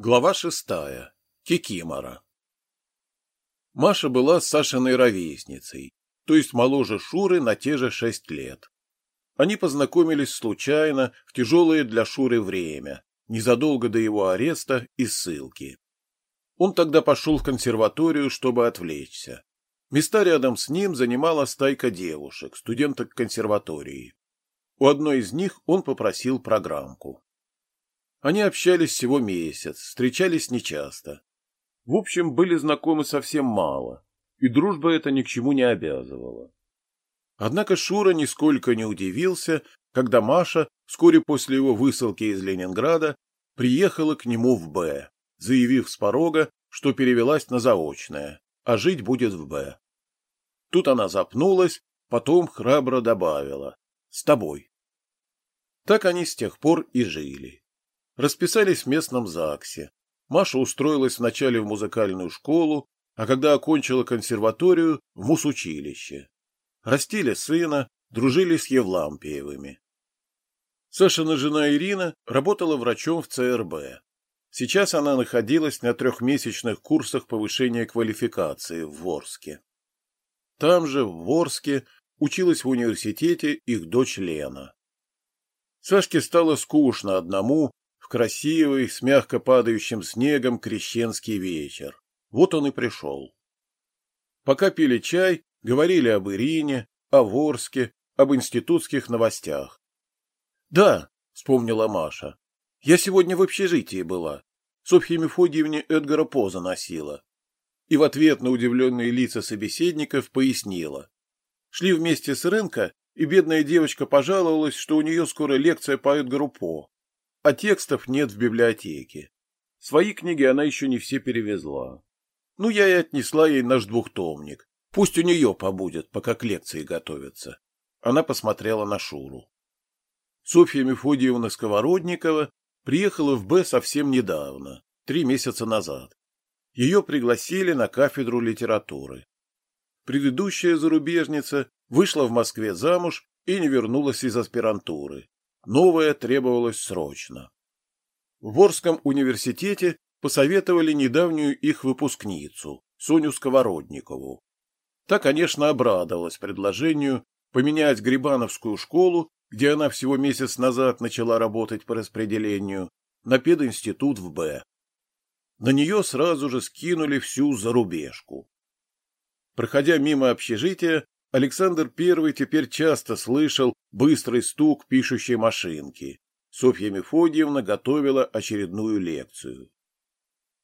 Глава шестая. Кикимора. Маша была Сашиной ровесницей, то есть моложе Шуры на те же шесть лет. Они познакомились случайно в тяжелое для Шуры время, незадолго до его ареста и ссылки. Он тогда пошел в консерваторию, чтобы отвлечься. Места рядом с ним занимала стайка девушек, студенток консерватории. У одной из них он попросил программку. Они общались всего месяц, встречались нечасто. В общем, были знакомы совсем мало, и дружба эта ни к чему не обязывала. Однако Шура нисколько не удивился, когда Маша вскоре после его высылки из Ленинграда приехала к нему в Б, заявив с порога, что перевелась на заочное, а жить будет в Б. Тут она запнулась, потом храбро добавила «С тобой». Так они с тех пор и жили. Расписались в местном ЗАГСе. Маша устроилась вначале в музыкальную школу, а когда окончила консерваторию, в мусучилище. Растили сына, дружили с Евлампиевыми. Сашина жена Ирина работала врачом в ЦРБ. Сейчас она находилась на трехмесячных курсах повышения квалификации в Ворске. Там же, в Ворске, училась в университете их дочь Лена. Сашке стало скучно одному красивый, с мягко падающим снегом крещенский вечер. Вот он и пришел. Пока пили чай, говорили об Ирине, о Ворске, об институтских новостях. — Да, — вспомнила Маша, — я сегодня в общежитии была. Софье Мефодиевне Эдгара Поза носила. И в ответ на удивленные лица собеседников пояснила. Шли вместе с рынка, и бедная девочка пожаловалась, что у нее скоро лекция по Эдгару По а текстов нет в библиотеке. Свои книги она еще не все перевезла. Ну, я и отнесла ей наш двухтомник. Пусть у нее побудет, пока к лекции готовятся. Она посмотрела на Шуру. Софья Мефодиевна Сковородникова приехала в Б совсем недавно, три месяца назад. Ее пригласили на кафедру литературы. Предыдущая зарубежница вышла в Москве замуж и не вернулась из аспирантуры. Новое требовалось срочно. В Ворском университете посоветовали недавнюю их выпускницу, Соню Сковородникову. Та, конечно, обрадовалась предложению поменять Грибановскую школу, где она всего месяц назад начала работать по распределению, на пединститут в Б. На нее сразу же скинули всю зарубежку. Проходя мимо общежития, Александр I теперь часто слышал быстрый стук пишущей машинки. Софья Мефодиевна готовила очередную лекцию.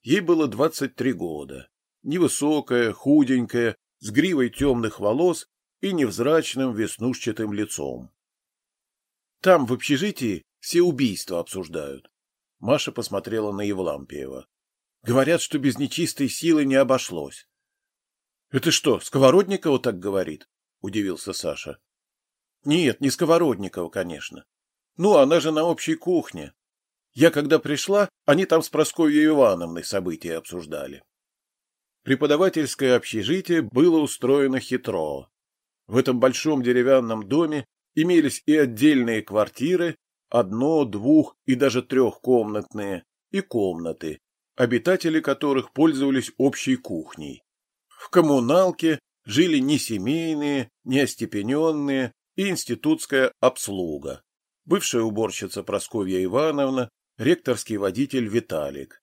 Ей было 23 года. Невысокая, худенькая, с гривой темных волос и невзрачным веснушчатым лицом. Там, в общежитии, все убийства обсуждают. Маша посмотрела на Евлампиева. Говорят, что без нечистой силы не обошлось. — Это что, Сковородникова так говорит? Удивился Саша. Нет, не Сковородникова, конечно. Ну, она же на общей кухне. Я когда пришла, они там с Прасковьей Ивановной события обсуждали. Преподавательское общежитие было устроено хитро. В этом большом деревянном доме имелись и отдельные квартиры, одно, двух и даже трехкомнатные, и комнаты, обитатели которых пользовались общей кухней. В коммуналке жили не семейные, не остепененные и институтская обслуга. Бывшая уборщица Просковья Ивановна, ректорский водитель Виталик.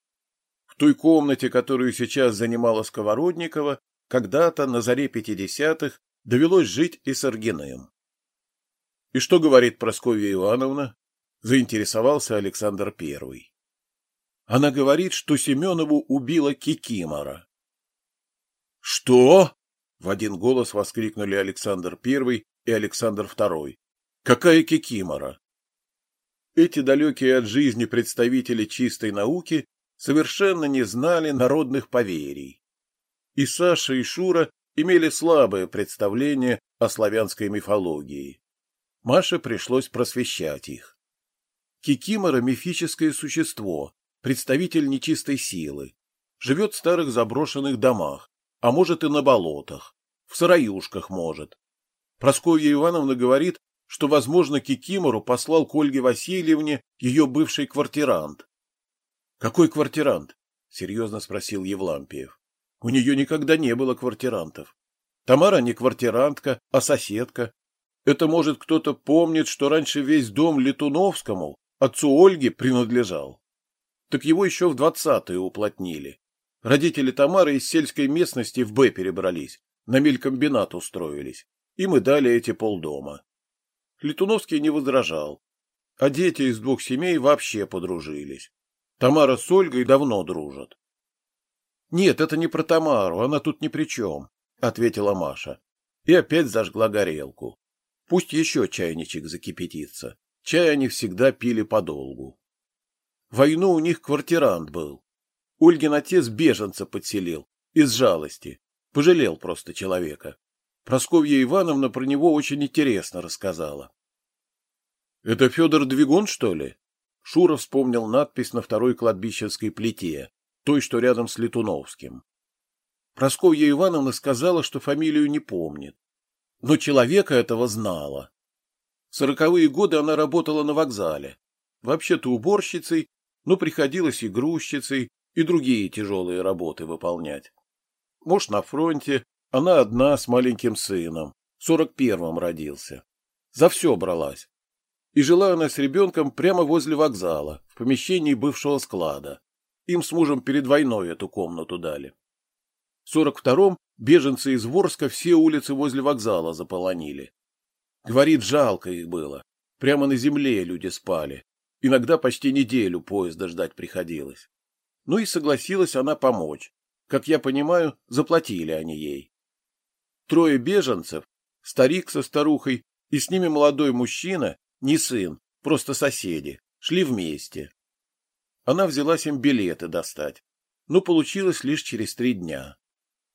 В той комнате, которую сейчас занимала Сковородникова, когда-то на заре пятидесятых довелось жить и с Аргиным. — И что говорит Просковья Ивановна? — заинтересовался Александр Первый. Она говорит, что Семенову убила Кикимора. — Что? В один голос воскликнули Александр I и Александр II. Какая кикимора! Эти далекие от жизни представители чистой науки совершенно не знали народных поверий. И Саша, и Шура имели слабое представление о славянской мифологии. Маше пришлось просвещать их. Кикимора – мифическое существо, представитель нечистой силы. Живет в старых заброшенных домах, а может и на болотах, в сыроюшках может. Прасковья Ивановна говорит, что, возможно, Кикимору послал к Ольге Васильевне ее бывший квартирант. Какой квартирант? серьезно спросил Евлампиев. У нее никогда не было квартирантов. Тамара не квартирантка, а соседка. Это, может, кто-то помнит, что раньше весь дом Летуновскому, отцу Ольги, принадлежал. Так его еще в двадцатые уплотнили. Родители Тамары из сельской местности в Б перебрались, на мелькомбинат устроились. И дали эти полдома. Летуновский не возражал. А дети из двух семей вообще подружились. Тамара с Ольгой давно дружат. — Нет, это не про Тамару, она тут ни при чем, — ответила Маша. И опять зажгла горелку. Пусть еще чайничек закипятится. Чай они всегда пили подолгу. Войну у них квартирант был. Ольгин отец беженца подселил, из жалости. Пожалел просто человека. Просковья Ивановна про него очень интересно рассказала. — Это Федор Двигун, что ли? Шура вспомнил надпись на второй кладбищенской плите, той, что рядом с Летуновским. Просковья Ивановна сказала, что фамилию не помнит. Но человека этого знала. В сороковые годы она работала на вокзале. Вообще-то уборщицей, но приходилось и грузчицей, и другие тяжелые работы выполнять. Может, на фронте, она одна с маленьким сыном, в сорок первом родился. За все бралась. И жила она с ребенком прямо возле вокзала, в помещении бывшего склада. Им с мужем перед войной эту комнату дали. В сорок втором беженцы из Ворска все улицы возле вокзала заполонили. Говорит, жалко их было. Прямо на земле люди спали. Иногда почти неделю поезда ждать приходилось. Ну и согласилась она помочь. Как я понимаю, заплатили они ей. Трое беженцев, старик со старухой и с ними молодой мужчина, не сын, просто соседи, шли вместе. Она взялась им билеты достать, но получилось лишь через три дня.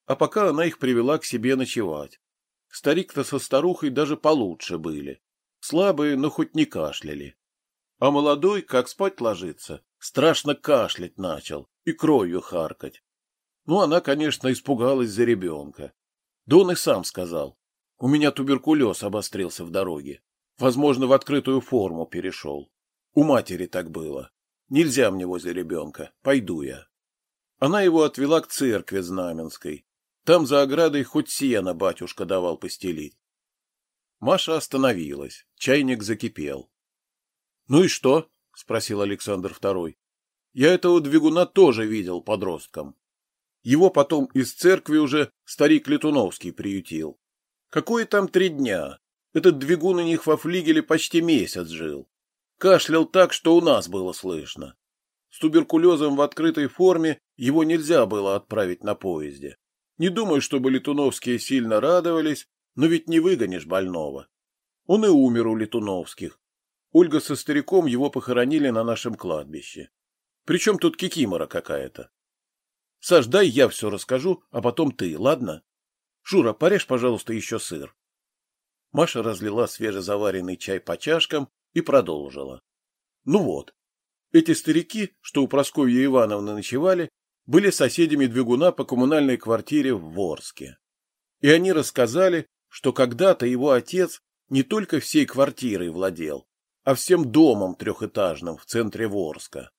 А пока она их привела к себе ночевать. Старик-то со старухой даже получше были. Слабые, но хоть не кашляли. А молодой, как спать ложится, страшно кашлять начал и кровью харкать. Ну, она, конечно, испугалась за ребенка. Да он и сам сказал. У меня туберкулез обострился в дороге. Возможно, в открытую форму перешел. У матери так было. Нельзя мне возле ребенка. Пойду я. Она его отвела к церкви Знаменской. Там за оградой хоть сено батюшка давал постелить. Маша остановилась. Чайник закипел. — Ну и что? — спросил Александр Второй. — Я этого двигуна тоже видел подростком. Его потом из церкви уже старик Летуновский приютил. Какое там три дня? Этот двигун у них во флигеле почти месяц жил. Кашлял так, что у нас было слышно. С туберкулезом в открытой форме его нельзя было отправить на поезде. Не думаю, чтобы летуновские сильно радовались, но ведь не выгонишь больного. Он и умер у летуновских. Ольга со стариком его похоронили на нашем кладбище. Причем тут кикимора какая-то. Саш, дай я все расскажу, а потом ты, ладно? Шура, порежь, пожалуйста, еще сыр. Маша разлила свежезаваренный чай по чашкам и продолжила. Ну вот, эти старики, что у Прасковьи Ивановны ночевали, были соседями Двигуна по коммунальной квартире в Ворске. И они рассказали, что когда-то его отец не только всей квартирой владел, а всем домом трехэтажным в центре Ворска.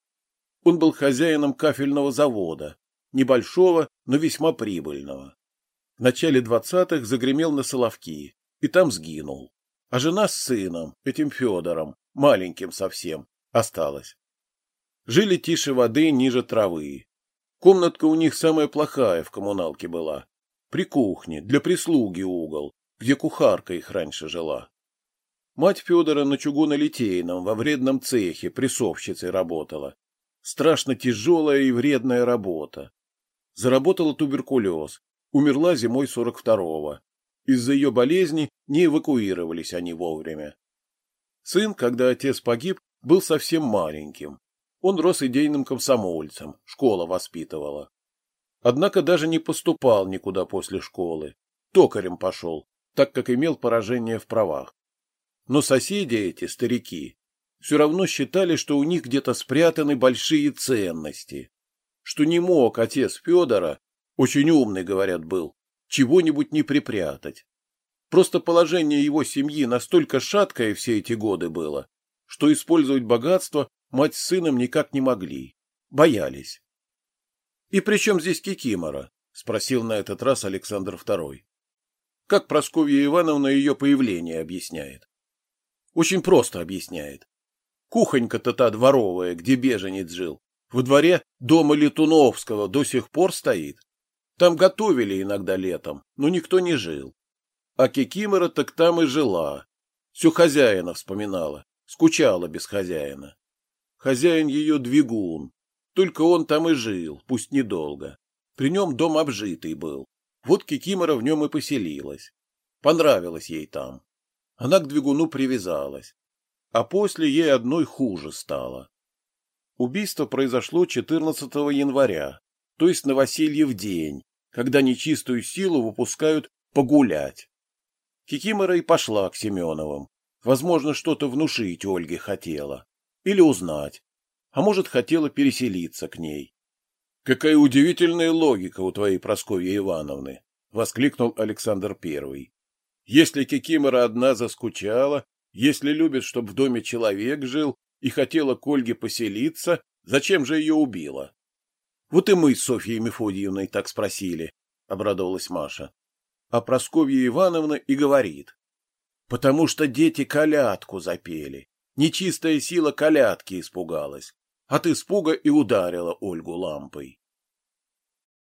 Он был хозяином кафельного завода, небольшого, но весьма прибыльного. В начале двадцатых загремел на Соловки, и там сгинул. А жена с сыном, этим Федором, маленьким совсем, осталась. Жили тише воды, ниже травы. Комнатка у них самая плохая в коммуналке была. При кухне, для прислуги угол, где кухарка их раньше жила. Мать Федора на чугунолитейном во вредном цехе прессовщицей работала. Страшно тяжелая и вредная работа. Заработала туберкулез, умерла зимой 42-го. Из-за ее болезни не эвакуировались они вовремя. Сын, когда отец погиб, был совсем маленьким. Он рос идейным комсомольцем, школа воспитывала. Однако даже не поступал никуда после школы. Токарем пошел, так как имел поражение в правах. Но соседи эти, старики, все равно считали, что у них где-то спрятаны большие ценности. Что не мог отец Федора, очень умный, говорят, был, чего-нибудь не припрятать. Просто положение его семьи настолько шаткое все эти годы было, что использовать богатство мать с сыном никак не могли. Боялись. — И при чем здесь Кикимора? — спросил на этот раз Александр II. Как Прасковья Ивановна ее появление объясняет? Очень просто объясняет. Кухонька-то та дворовая, где беженец жил, во дворе дома Летуновского до сих пор стоит. Там готовили иногда летом, но никто не жил. А Кикимора так там и жила. Все хозяина вспоминала, скучала без хозяина. Хозяин ее двигун, только он там и жил, пусть недолго. При нем дом обжитый был. Вот Кикимора в нем и поселилась. Понравилось ей там. Она к двигуну привязалась. А после ей одной хуже стало. Убийство произошло 14 января, то есть на Васильев день, когда нечистую силу выпускают погулять. Кикимора и пошла к Семеновым. Возможно, что-то внушить Ольге хотела. Или узнать. А может, хотела переселиться к ней. Какая удивительная логика у твоей Прасковьи Ивановны, воскликнул Александр Первый. Если Кикимора одна заскучала, если любит, чтобы в доме человек жил и хотела к Ольге поселиться, зачем же ее убила? Вот и мы с Софьей Мефодиевной так спросили, обрадовалась Маша. А Прасковья Ивановна и говорит: потому что дети колядку запели. Нечистая сила колядки испугалась. От испуга и ударила Ольгу лампой.